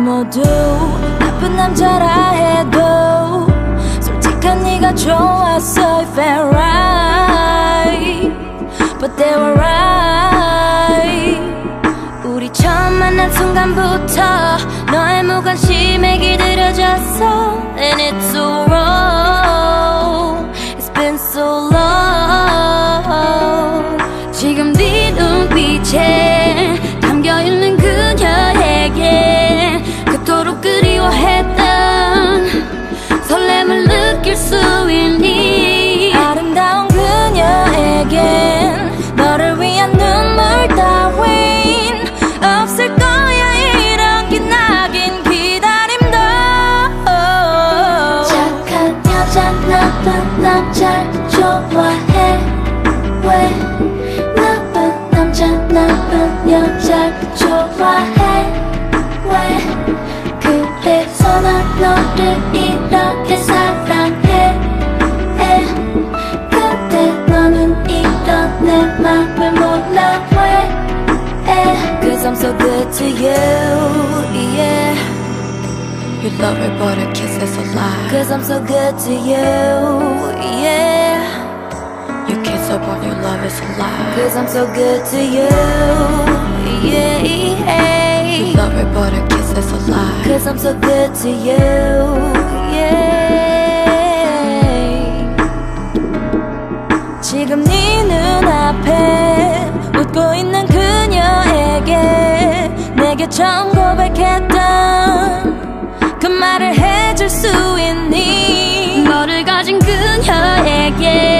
모두 나쁜 남자라 해도 솔직한 네가 좋았어 If I'm right. But they were right. 우리 처음 만난 순간부터 너의 무관심에 길들여졌어. And it's 좋아해 왜 나쁜 남자 나쁜 여자 좋아해 왜 그래서 난 너를 이렇게 사랑해 에. 근데 너는 이런 내 맘을 몰라 왜 에. Cause I'm so good to you yeah You love her but her kiss is a lie Cause I'm so good to you yeah You her but your love is a lie Cause I'm so good to you yeah You love her but her kiss is a lie Cause I'm so good to you, yeah. 지금 네 눈앞에 웃고 있는 그녀에게 내게 처음 고백했던 그 말을 해줄 수 있니 너를 가진 그녀에게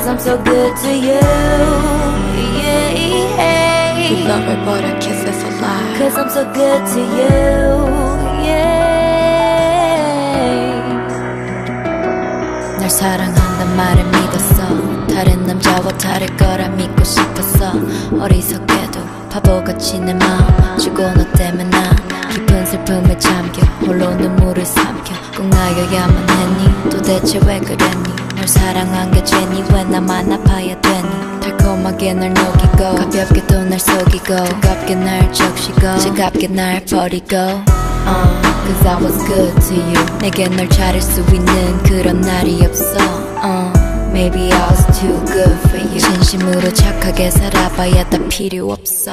Cause I'm so good to you, yeah. You love her but her kiss is a lie Cause I'm so good to you, yeah. 널 사랑한단 말을 믿었어. 다른 남자와 다를 거라 믿고 싶었어. 어리석게도 바보같이 내 마음 주고 너 때문에 난 깊은 슬픔에 잠겨. 홀로 눈물을 삼켜. 꼭 나여야만 했니? 도대체 왜 그랬니 널 사랑한 게 죄니 왜 나만 아파야 되니? 달콤하게 널 녹이고 가볍게 또 날 속이고 뜨겁게 날 적시고 차갑게 날 버리고. uh, Cause I was good to you. 내게 널 차릴 수 있는 그런 날이 없어. uh, Maybe I was too good for you. 진심으로 착하게 살아봐야 다 필요 없어